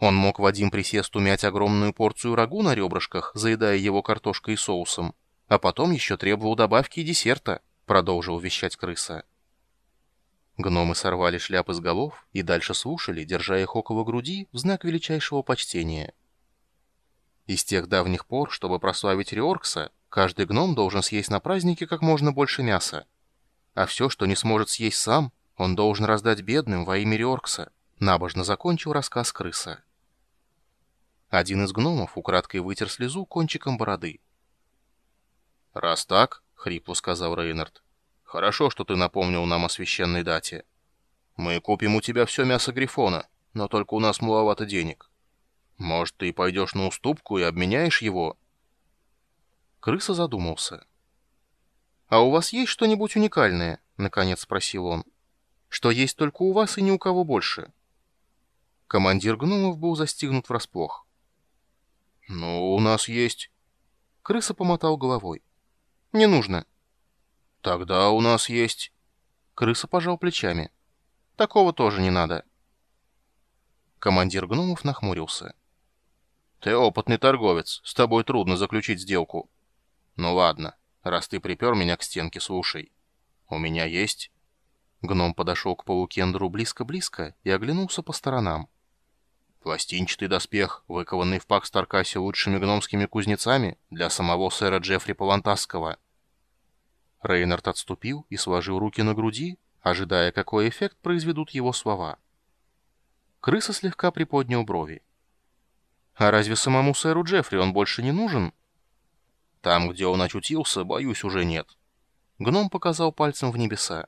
Он мог в один присест умять огромную порцию рагу на ребрышках, заедая его картошкой и соусом, а потом еще требовал добавки и десерта, продолжил вещать крыса. Гномы сорвали шляпы с голов и дальше слушали, держа их около груди в знак величайшего почтения. Из тех давних пор, чтобы прославить Риоркса, каждый гном должен съесть на празднике как можно больше мяса. А все, что не сможет съесть сам, он должен раздать бедным во имя Риоркса, набожно закончил рассказ крыса. Один из гномов украдкой вытер слезу кончиком бороды. «Раз так», — хрипло сказал Рейнард, — «хорошо, что ты напомнил нам о священной дате. Мы купим у тебя все мясо Грифона, но только у нас маловато денег. Может, ты пойдешь на уступку и обменяешь его?» Крыса задумался. «А у вас есть что-нибудь уникальное?» — наконец спросил он. «Что есть только у вас и ни у кого больше?» Командир гномов был застигнут врасплох. «Ну, у нас есть...» Крыса помотал головой. «Не нужно». «Тогда у нас есть...» Крыса пожал плечами. «Такого тоже не надо». Командир гномов нахмурился. «Ты опытный торговец, с тобой трудно заключить сделку». «Ну ладно, раз ты припер меня к стенке, слушай. У меня есть...» Гном подошел к полукендру близко-близко и оглянулся по сторонам. «Пластинчатый доспех, выкованный в Пакстаркасе лучшими гномскими кузнецами для самого сэра Джеффри Палантасского». Рейнард отступил и сложил руки на груди, ожидая, какой эффект произведут его слова. Крыса слегка приподнял брови. А разве самому сэру Джеффри он больше не нужен? Там, где он очутился, боюсь, уже нет. Гном показал пальцем в небеса.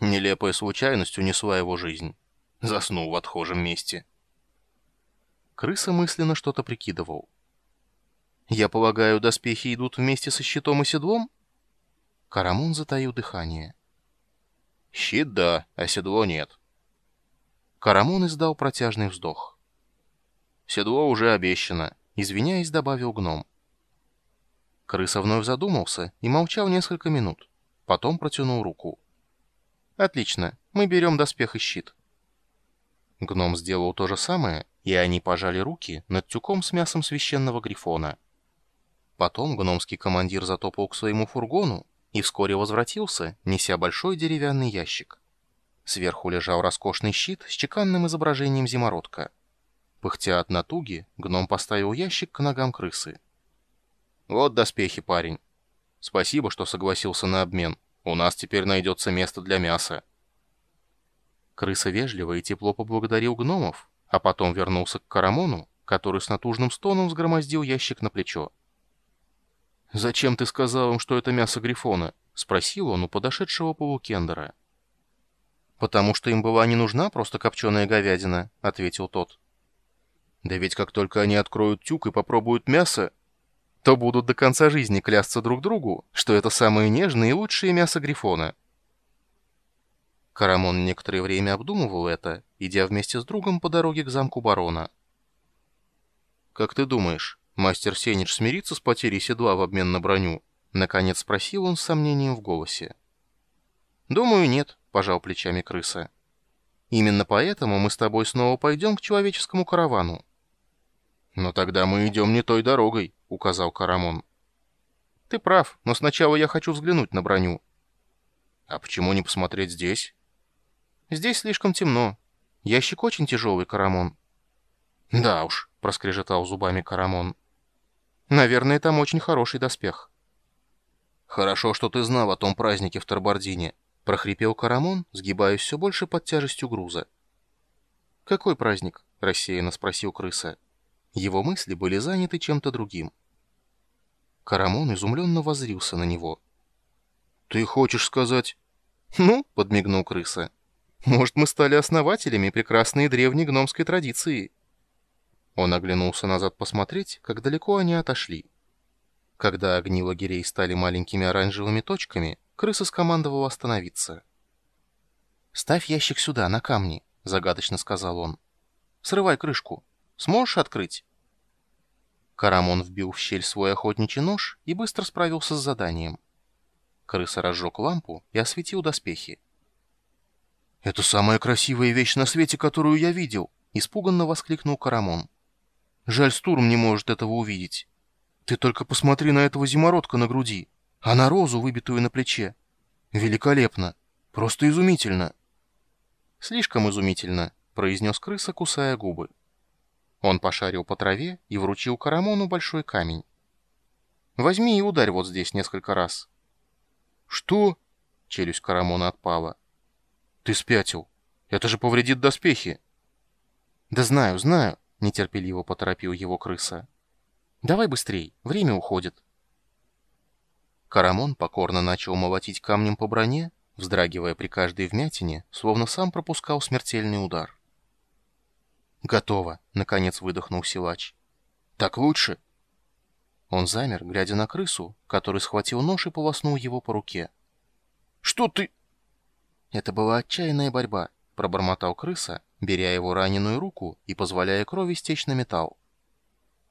Нелепая случайность унесла его жизнь. Заснул в отхожем месте. Крыса мысленно что-то прикидывал. «Я полагаю, доспехи идут вместе со щитом и седлом?» Карамун затаил дыхание. «Щит да, а седло нет». Карамун издал протяжный вздох. Седло уже обещано», — извиняясь, добавил гном. Крыса вновь задумался и молчал несколько минут. Потом протянул руку. «Отлично, мы берем доспех и щит». Гном сделал то же самое, и они пожали руки над тюком с мясом священного грифона. Потом гномский командир затопал к своему фургону и вскоре возвратился, неся большой деревянный ящик. Сверху лежал роскошный щит с чеканным изображением зимородка — Пыхтя от натуги, гном поставил ящик к ногам крысы. «Вот доспехи, парень. Спасибо, что согласился на обмен. У нас теперь найдется место для мяса». Крыса вежливо и тепло поблагодарил гномов, а потом вернулся к Карамону, который с натужным стоном взгромоздил ящик на плечо. «Зачем ты сказал им, что это мясо Грифона?» — спросил он у подошедшего полукендера. «Потому что им была не нужна просто копченая говядина», — ответил тот. Да ведь как только они откроют тюк и попробуют мясо, то будут до конца жизни клясться друг другу, что это самое нежное и лучшее мясо Грифона. Карамон некоторое время обдумывал это, идя вместе с другом по дороге к замку барона. «Как ты думаешь, мастер Сенич смирится с потерей седла в обмен на броню?» Наконец спросил он с сомнением в голосе. «Думаю, нет», — пожал плечами крыса. «Именно поэтому мы с тобой снова пойдем к человеческому каравану. «Но тогда мы идем не той дорогой», — указал Карамон. «Ты прав, но сначала я хочу взглянуть на броню». «А почему не посмотреть здесь?» «Здесь слишком темно. Ящик очень тяжелый, Карамон». «Да уж», — проскрежетал зубами Карамон. «Наверное, там очень хороший доспех». «Хорошо, что ты знал о том празднике в Тарбардине», — прохрипел Карамон, сгибаясь все больше под тяжестью груза. «Какой праздник?» — рассеянно спросил крыса. Его мысли были заняты чем-то другим. Карамон изумленно возрился на него. «Ты хочешь сказать...» «Ну», — подмигнул крыса, — «может, мы стали основателями прекрасной древней гномской традиции?» Он оглянулся назад посмотреть, как далеко они отошли. Когда огни лагерей стали маленькими оранжевыми точками, крыса скомандовал остановиться. «Ставь ящик сюда, на камни», — загадочно сказал он. «Срывай крышку». Сможешь открыть?» Карамон вбил в щель свой охотничий нож и быстро справился с заданием. Крыса разжег лампу и осветил доспехи. «Это самая красивая вещь на свете, которую я видел», Испуганно воскликнул Карамон. «Жаль, Стурм не может этого увидеть. Ты только посмотри на этого зимородка на груди, а на розу, выбитую на плече. Великолепно! Просто изумительно!» «Слишком изумительно», — произнес крыса, кусая губы. Он пошарил по траве и вручил Карамону большой камень. «Возьми и ударь вот здесь несколько раз». «Что?» — челюсть Карамона отпала. «Ты спятил. Это же повредит доспехи». «Да знаю, знаю», — нетерпеливо поторопил его крыса. «Давай быстрей, время уходит». Карамон покорно начал молотить камнем по броне, вздрагивая при каждой вмятине, словно сам пропускал смертельный удар. «Готово», — наконец выдохнул силач. «Так лучше?» Он замер, глядя на крысу, который схватил нож и полоснул его по руке. «Что ты...» Это была отчаянная борьба, пробормотал крыса, беря его раненую руку и позволяя крови стечь на металл.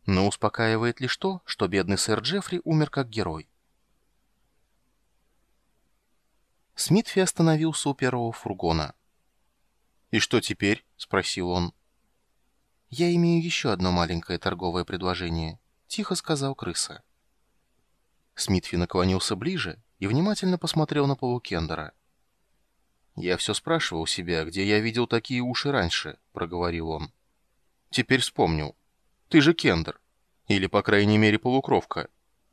Но успокаивает лишь то, что бедный сэр Джеффри умер как герой. Смитфи остановился у первого фургона. «И что теперь?» — спросил он. «Я имею еще одно маленькое торговое предложение», — тихо сказал крыса. Смитфи наклонился ближе и внимательно посмотрел на полукендера. «Я все спрашивал себя, где я видел такие уши раньше», — проговорил он. «Теперь вспомнил. Ты же кендер. Или, по крайней мере, полукровка.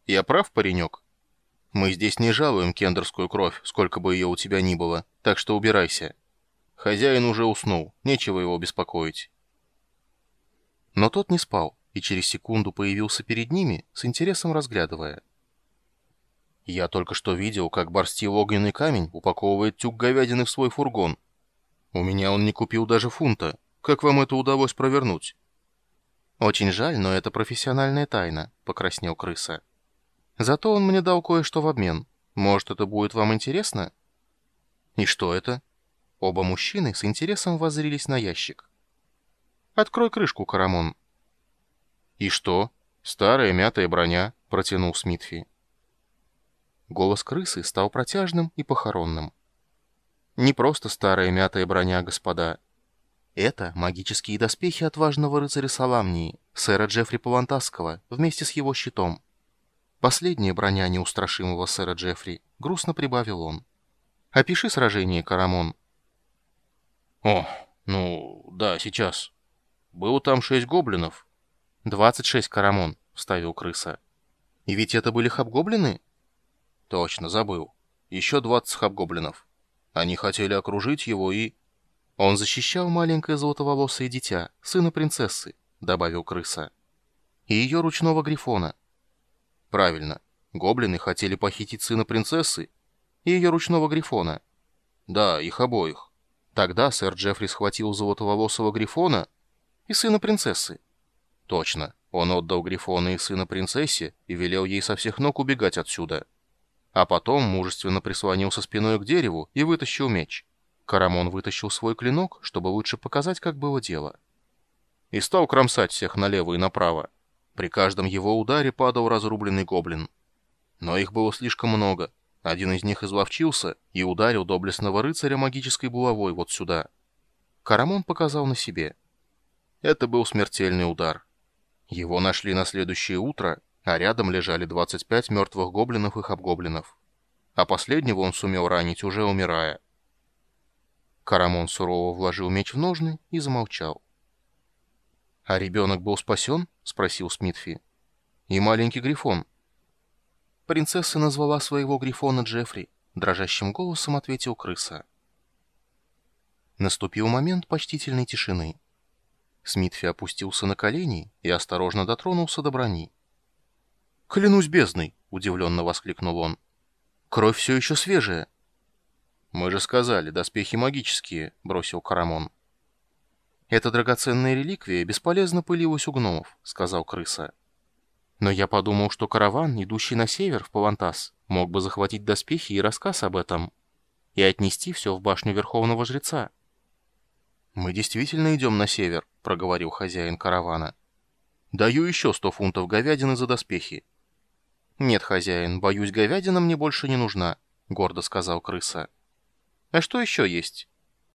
Я прав, паренек?» Мы здесь не жалуем кендерскую кровь, сколько бы ее у тебя ни было, так что убирайся. Хозяин уже уснул, нечего его беспокоить. Но тот не спал, и через секунду появился перед ними, с интересом разглядывая. Я только что видел, как Барстил огненный камень упаковывает тюк говядины в свой фургон. У меня он не купил даже фунта. Как вам это удалось провернуть? Очень жаль, но это профессиональная тайна, покраснел крыса. Зато он мне дал кое-что в обмен. Может, это будет вам интересно?» «И что это?» Оба мужчины с интересом воззрились на ящик. «Открой крышку, Карамон». «И что? Старая мятая броня», — протянул Смитфи. Голос крысы стал протяжным и похоронным. «Не просто старая мятая броня, господа. Это магические доспехи отважного рыцаря Саламнии, сэра Джеффри Палантасского, вместе с его щитом. Последняя броня неустрашимого сэра Джеффри, грустно прибавил он. Опиши сражение, Карамон. О, ну, да, сейчас. Было там шесть гоблинов. Двадцать шесть, Карамон, вставил крыса. И ведь это были хабгоблины? Точно, забыл. Еще двадцать хабгоблинов. Они хотели окружить его и... Он защищал маленькое золотоволосое дитя, сына принцессы, добавил крыса. И ее ручного грифона. Правильно. Гоблины хотели похитить сына принцессы и ее ручного грифона. Да, их обоих. Тогда сэр Джеффри схватил золотоволосого грифона и сына принцессы. Точно. Он отдал грифона и сына принцессе и велел ей со всех ног убегать отсюда. А потом мужественно прислонился спиной к дереву и вытащил меч. Карамон вытащил свой клинок, чтобы лучше показать, как было дело. И стал кромсать всех налево и направо. При каждом его ударе падал разрубленный гоблин. Но их было слишком много. Один из них изловчился и ударил доблестного рыцаря магической булавой вот сюда. Карамон показал на себе. Это был смертельный удар. Его нашли на следующее утро, а рядом лежали 25 мертвых гоблинов и хабгоблинов. А последнего он сумел ранить, уже умирая. Карамон сурово вложил меч в ножны и замолчал. «А ребенок был спасен?» — спросил Смитфи. «И маленький Грифон». Принцесса назвала своего Грифона Джеффри. Дрожащим голосом ответил крыса. Наступил момент почтительной тишины. Смитфи опустился на колени и осторожно дотронулся до брони. «Клянусь бездной!» — удивленно воскликнул он. «Кровь все еще свежая!» «Мы же сказали, доспехи магические», — бросил Карамон. «Эта драгоценная реликвия бесполезно пылилась у гномов», — сказал крыса. «Но я подумал, что караван, идущий на север, в Павантас, мог бы захватить доспехи и рассказ об этом, и отнести все в башню Верховного Жреца». «Мы действительно идем на север», — проговорил хозяин каравана. «Даю еще сто фунтов говядины за доспехи». «Нет, хозяин, боюсь, говядина мне больше не нужна», — гордо сказал крыса. «А что еще есть?»